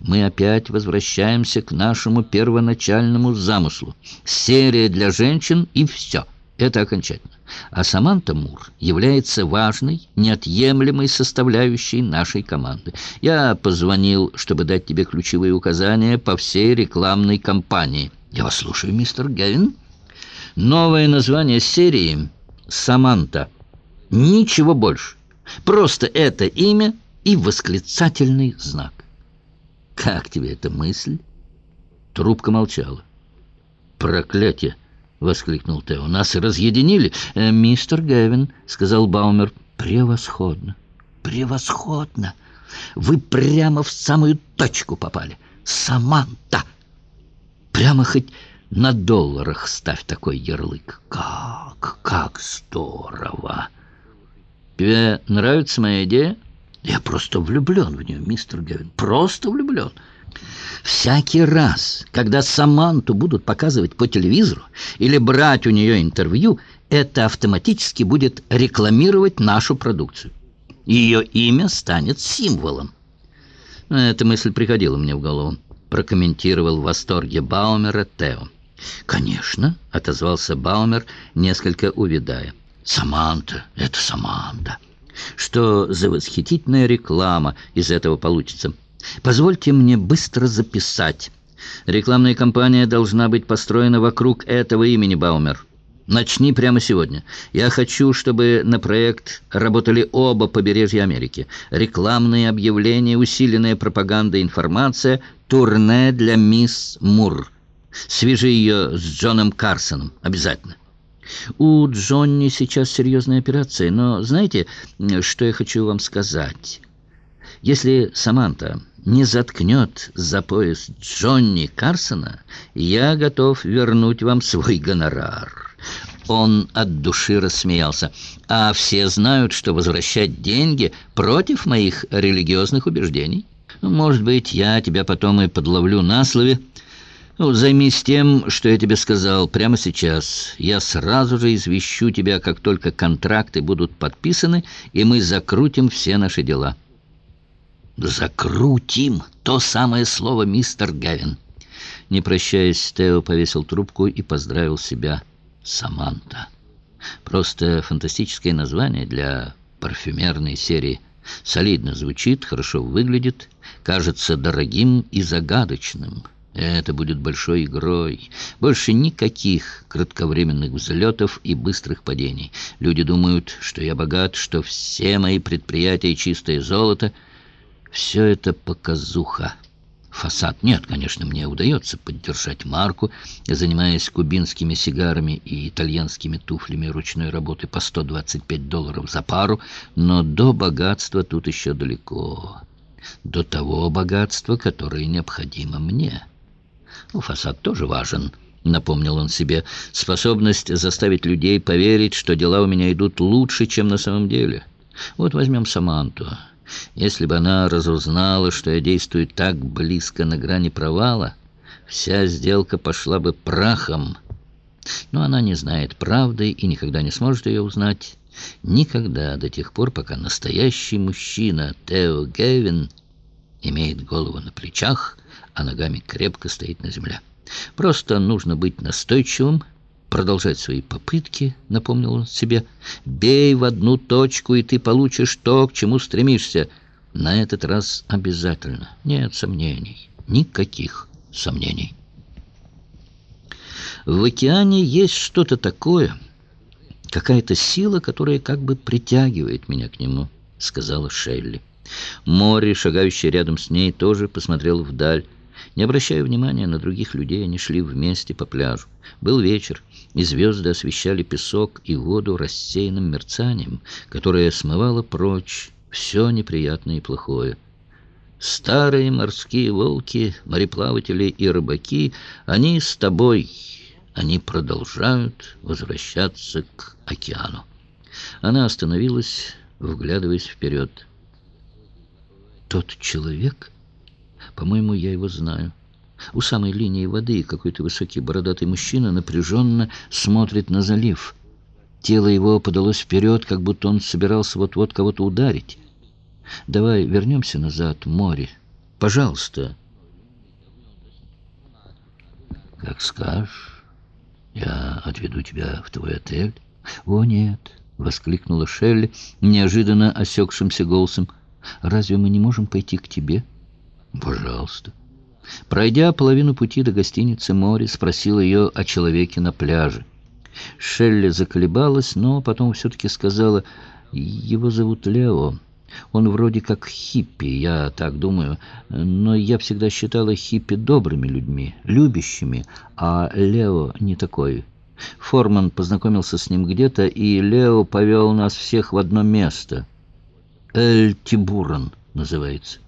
мы опять возвращаемся к нашему первоначальному замыслу. Серия для женщин и все. Это окончательно. А Саманта Мур является важной, неотъемлемой составляющей нашей команды. Я позвонил, чтобы дать тебе ключевые указания по всей рекламной кампании. Я вас слушаю, мистер Гевин. Новое название серии «Саманта». Ничего больше. Просто это имя и восклицательный знак. Как тебе эта мысль? Трубка молчала. Проклятие! — воскликнул Тео. «Нас разъединили!» э, «Мистер Гевин», — сказал Баумер, — «превосходно! Превосходно! Вы прямо в самую точку попали! Саманта! Прямо хоть на долларах ставь такой ярлык! Как, как здорово!» «Тебе нравится моя идея?» «Я просто влюблен в нее, мистер Гевин, просто влюблен!» Всякий раз, когда Саманту будут показывать по телевизору или брать у нее интервью, это автоматически будет рекламировать нашу продукцию. Ее имя станет символом. Эта мысль приходила мне в голову, прокомментировал в восторге Баумера Тео. «Конечно», — отозвался Баумер, несколько увядая. «Саманта, это Саманта. Что за восхитительная реклама из этого получится?» Позвольте мне быстро записать. Рекламная кампания должна быть построена вокруг этого имени, Баумер. Начни прямо сегодня. Я хочу, чтобы на проект работали оба побережья Америки. Рекламные объявления, усиленная пропаганда, информация, турне для мисс Мур. Свяжи ее с Джоном Карсоном. Обязательно. У Джонни сейчас серьезная операция, но знаете, что я хочу вам сказать? Если Саманта не заткнет за пояс Джонни Карсона, я готов вернуть вам свой гонорар». Он от души рассмеялся. «А все знают, что возвращать деньги против моих религиозных убеждений. Может быть, я тебя потом и подловлю на слове. Ну, займись тем, что я тебе сказал прямо сейчас. Я сразу же извещу тебя, как только контракты будут подписаны, и мы закрутим все наши дела». «Закрутим!» — то самое слово, мистер Гавин. Не прощаясь, Тео повесил трубку и поздравил себя. «Саманта». Просто фантастическое название для парфюмерной серии. Солидно звучит, хорошо выглядит, кажется дорогим и загадочным. Это будет большой игрой. Больше никаких кратковременных взлетов и быстрых падений. Люди думают, что я богат, что все мои предприятия чистое золото — все это показуха. Фасад нет, конечно, мне удается поддержать марку, занимаясь кубинскими сигарами и итальянскими туфлями ручной работы по 125 долларов за пару, но до богатства тут еще далеко. До того богатства, которое необходимо мне. Ну, фасад тоже важен, напомнил он себе. Способность заставить людей поверить, что дела у меня идут лучше, чем на самом деле. Вот возьмем Саманту. Если бы она разузнала, что я действую так близко на грани провала, вся сделка пошла бы прахом. Но она не знает правды и никогда не сможет ее узнать. Никогда до тех пор, пока настоящий мужчина Тео Гевин имеет голову на плечах, а ногами крепко стоит на земле. Просто нужно быть настойчивым, продолжать свои попытки, напомнил он себе. «Бей в одну точку, и ты получишь то, к чему стремишься. На этот раз обязательно. Нет сомнений. Никаких сомнений». В океане есть что-то такое, какая-то сила, которая как бы притягивает меня к нему, сказала Шелли. Море, шагающее рядом с ней, тоже посмотрел вдаль. Не обращая внимания на других людей, они шли вместе по пляжу. Был вечер, и звезды освещали песок и воду рассеянным мерцанием, которое смывало прочь все неприятное и плохое. Старые морские волки, мореплаватели и рыбаки, они с тобой, они продолжают возвращаться к океану. Она остановилась, вглядываясь вперед. «Тот человек...» По-моему, я его знаю. У самой линии воды какой-то высокий бородатый мужчина напряженно смотрит на залив. Тело его подалось вперед, как будто он собирался вот-вот кого-то ударить. «Давай вернемся назад, море. Пожалуйста». «Как скажешь. Я отведу тебя в твой отель». «О, нет!» — воскликнула Шелли неожиданно осекшимся голосом. «Разве мы не можем пойти к тебе?» Пожалуйста. Пройдя половину пути до гостиницы «Море», спросил ее о человеке на пляже. Шелли заколебалась, но потом все-таки сказала, «Его зовут Лео». Он вроде как хиппи, я так думаю, но я всегда считала хиппи добрыми людьми, любящими, а Лео не такой. Форман познакомился с ним где-то, и Лео повел нас всех в одно место. «Эль Тибуран» называется.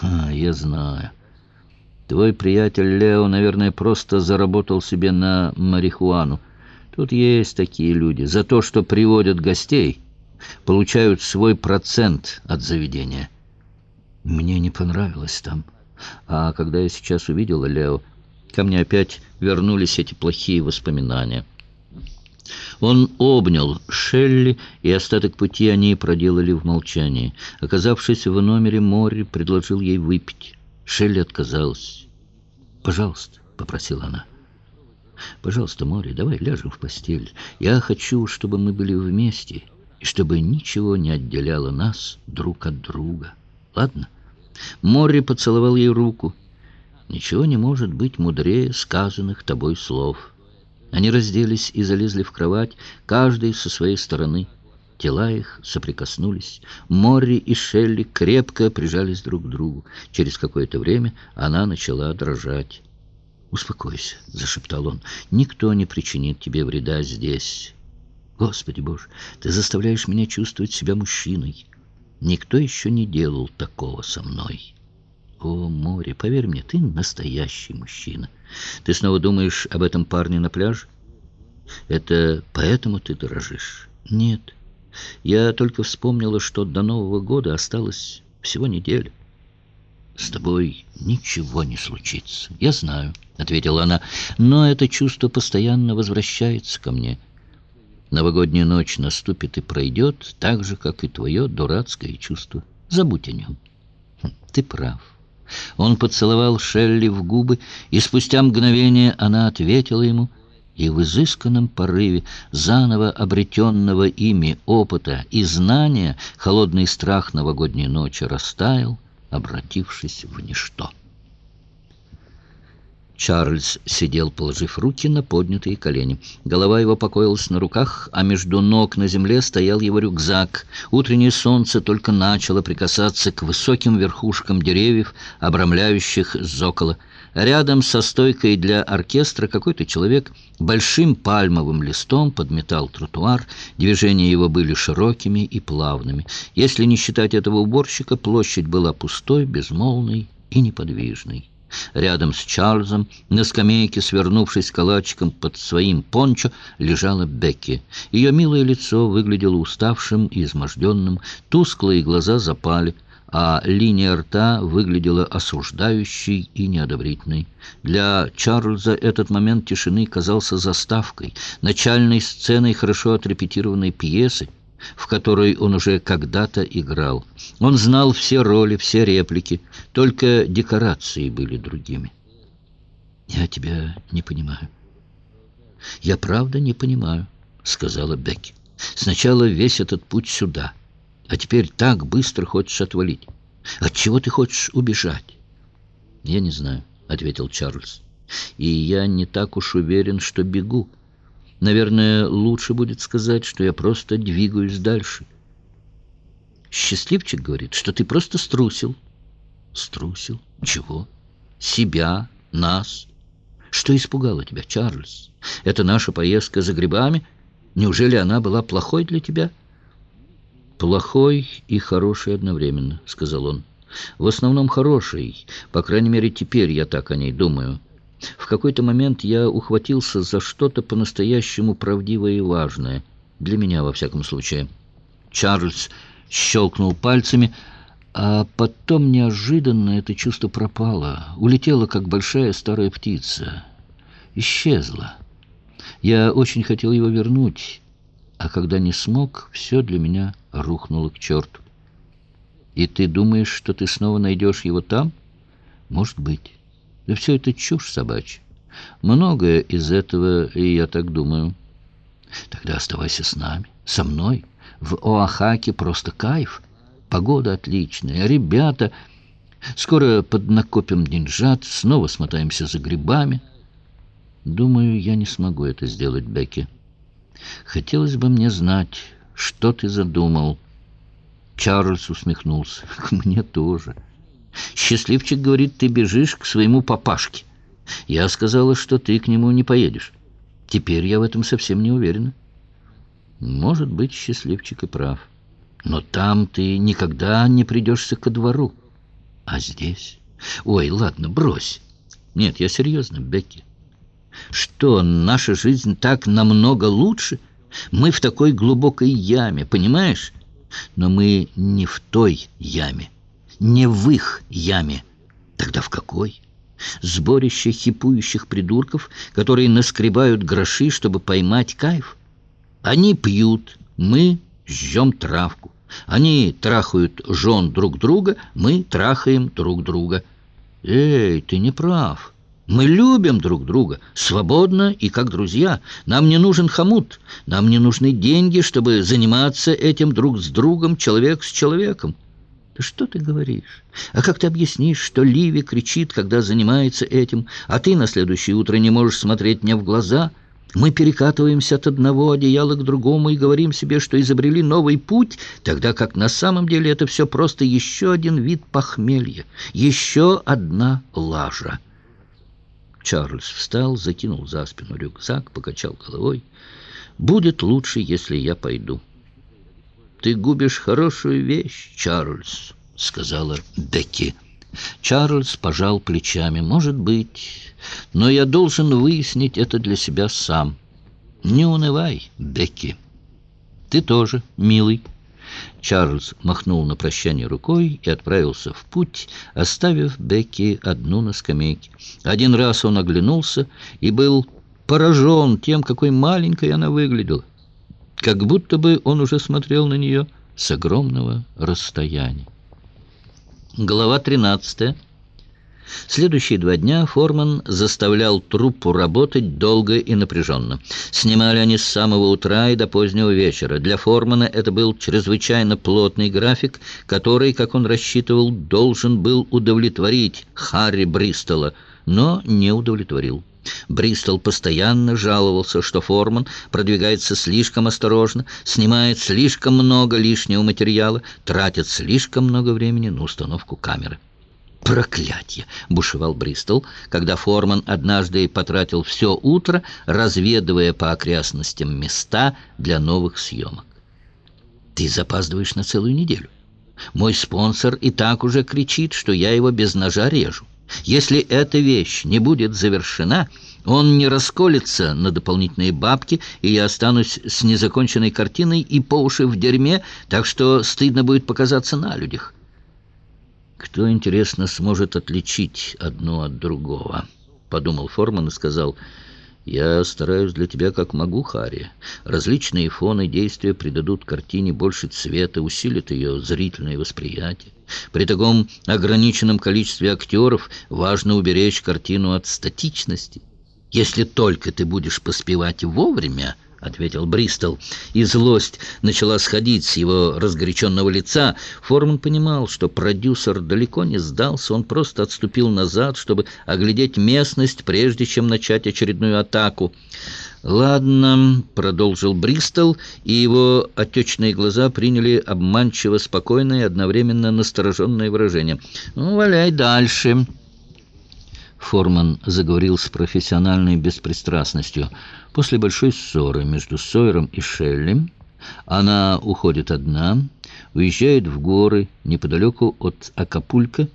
А, я знаю. Твой приятель Лео, наверное, просто заработал себе на марихуану. Тут есть такие люди. За то, что приводят гостей получают свой процент от заведения. Мне не понравилось там. А когда я сейчас увидела Лео, ко мне опять вернулись эти плохие воспоминания. Он обнял Шелли, и остаток пути они проделали в молчании. Оказавшись в номере, Мори предложил ей выпить. Шелли отказалась. «Пожалуйста», — попросила она. «Пожалуйста, Мори, давай ляжем в постель. Я хочу, чтобы мы были вместе» и чтобы ничего не отделяло нас друг от друга. Ладно? Морри поцеловал ей руку. Ничего не может быть мудрее сказанных тобой слов. Они разделись и залезли в кровать, каждый со своей стороны. Тела их соприкоснулись. Морри и Шелли крепко прижались друг к другу. Через какое-то время она начала дрожать. «Успокойся», — зашептал он, — «никто не причинит тебе вреда здесь». Господи Боже, ты заставляешь меня чувствовать себя мужчиной. Никто еще не делал такого со мной. О, море, поверь мне, ты настоящий мужчина. Ты снова думаешь об этом парне на пляже? Это поэтому ты дорожишь? Нет. Я только вспомнила, что до Нового года осталось всего неделя. «С тобой ничего не случится. Я знаю», — ответила она, — «но это чувство постоянно возвращается ко мне». Новогодняя ночь наступит и пройдет, так же, как и твое дурацкое чувство. Забудь о нем. Хм, ты прав. Он поцеловал Шелли в губы, и спустя мгновение она ответила ему, и в изысканном порыве заново обретенного ими опыта и знания холодный страх новогодней ночи растаял, обратившись в ничто. Чарльз сидел, положив руки на поднятые колени. Голова его покоилась на руках, а между ног на земле стоял его рюкзак. Утреннее солнце только начало прикасаться к высоким верхушкам деревьев, обрамляющих зокола. Рядом со стойкой для оркестра какой-то человек большим пальмовым листом подметал тротуар. Движения его были широкими и плавными. Если не считать этого уборщика, площадь была пустой, безмолвной и неподвижной. Рядом с Чарльзом, на скамейке, свернувшись калачиком под своим пончо, лежала Бекки. Ее милое лицо выглядело уставшим и изможденным, тусклые глаза запали, а линия рта выглядела осуждающей и неодобрительной. Для Чарльза этот момент тишины казался заставкой, начальной сценой хорошо отрепетированной пьесы, в которой он уже когда-то играл. Он знал все роли, все реплики, только декорации были другими. «Я тебя не понимаю». «Я правда не понимаю», — сказала Бекки. «Сначала весь этот путь сюда, а теперь так быстро хочешь отвалить. От чего ты хочешь убежать?» «Я не знаю», — ответил Чарльз. «И я не так уж уверен, что бегу». Наверное, лучше будет сказать, что я просто двигаюсь дальше. Счастливчик говорит, что ты просто струсил. Струсил? Чего? Себя, нас. Что испугало тебя, Чарльз? Это наша поездка за грибами? Неужели она была плохой для тебя? Плохой и хороший одновременно, сказал он. В основном хороший, по крайней мере, теперь я так о ней думаю. В какой-то момент я ухватился за что-то по-настоящему правдивое и важное. Для меня, во всяком случае. Чарльз щелкнул пальцами, а потом неожиданно это чувство пропало. Улетело, как большая старая птица. Исчезло. Я очень хотел его вернуть, а когда не смог, все для меня рухнуло к черту. И ты думаешь, что ты снова найдешь его там? Может быть. Да все это чушь собачья. Многое из этого, и я так думаю. Тогда оставайся с нами, со мной. В Оахаке просто кайф. Погода отличная, ребята... Скоро поднакопим деньжат, снова смотаемся за грибами. Думаю, я не смогу это сделать, Бекки. Хотелось бы мне знать, что ты задумал. Чарльз усмехнулся. Мне тоже. Счастливчик говорит, ты бежишь к своему папашке. Я сказала, что ты к нему не поедешь. Теперь я в этом совсем не уверена. Может быть, счастливчик и прав. Но там ты никогда не придешься ко двору. А здесь? Ой, ладно, брось. Нет, я серьезно, Бекки. Что, наша жизнь так намного лучше? Мы в такой глубокой яме, понимаешь? Но мы не в той яме, не в их яме. Тогда в какой? Сборище хипующих придурков, которые наскребают гроши, чтобы поймать кайф. Они пьют, мы жжем травку. Они трахают жен друг друга, мы трахаем друг друга. Эй, ты не прав. Мы любим друг друга, свободно и как друзья. Нам не нужен хомут, нам не нужны деньги, чтобы заниматься этим друг с другом, человек с человеком. Что ты говоришь? А как ты объяснишь, что Ливи кричит, когда занимается этим, а ты на следующее утро не можешь смотреть мне в глаза — мы перекатываемся от одного одеяла к другому и говорим себе, что изобрели новый путь, тогда как на самом деле это все просто еще один вид похмелья, еще одна лажа. Чарльз встал, закинул за спину рюкзак, покачал головой. «Будет лучше, если я пойду». «Ты губишь хорошую вещь, Чарльз», — сказала Бекки. Чарльз пожал плечами. «Может быть...» но я должен выяснить это для себя сам. Не унывай, Бекки. Ты тоже, милый. Чарльз махнул на прощание рукой и отправился в путь, оставив Бекки одну на скамейке. Один раз он оглянулся и был поражен тем, какой маленькой она выглядела. Как будто бы он уже смотрел на нее с огромного расстояния. Глава тринадцатая. Следующие два дня Форман заставлял труппу работать долго и напряженно. Снимали они с самого утра и до позднего вечера. Для Формана это был чрезвычайно плотный график, который, как он рассчитывал, должен был удовлетворить Харри Бристола, но не удовлетворил. Бристол постоянно жаловался, что Форман продвигается слишком осторожно, снимает слишком много лишнего материала, тратит слишком много времени на установку камеры. «Проклятье!» — бушевал Бристол, когда Форман однажды потратил все утро, разведывая по окрестностям места для новых съемок. «Ты запаздываешь на целую неделю. Мой спонсор и так уже кричит, что я его без ножа режу. Если эта вещь не будет завершена, он не расколется на дополнительные бабки, и я останусь с незаконченной картиной и по уши в дерьме, так что стыдно будет показаться на людях». «Кто, интересно, сможет отличить одно от другого?» — подумал Форман и сказал, «Я стараюсь для тебя как могу, Харри. Различные фоны действия придадут картине больше цвета, усилят ее зрительное восприятие. При таком ограниченном количестве актеров важно уберечь картину от статичности. Если только ты будешь поспевать вовремя, —— ответил Бристол, и злость начала сходить с его разгоряченного лица. Форман понимал, что продюсер далеко не сдался, он просто отступил назад, чтобы оглядеть местность, прежде чем начать очередную атаку. «Ладно», — продолжил Бристол, и его отечные глаза приняли обманчиво спокойное и одновременно настороженное выражение. «Ну, валяй дальше». Форман заговорил с профессиональной беспристрастностью. После большой ссоры между Сойером и Шелли она уходит одна, уезжает в горы неподалеку от Акапулька,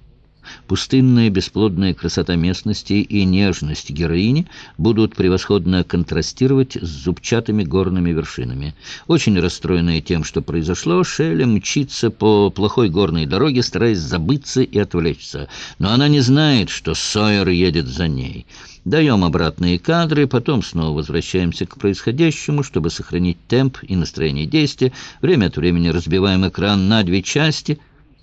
Пустынная бесплодная красота местности и нежность героини будут превосходно контрастировать с зубчатыми горными вершинами. Очень расстроенная тем, что произошло, Шелли мчится по плохой горной дороге, стараясь забыться и отвлечься. Но она не знает, что Сойер едет за ней. Даем обратные кадры, потом снова возвращаемся к происходящему, чтобы сохранить темп и настроение действия. Время от времени разбиваем экран на две части —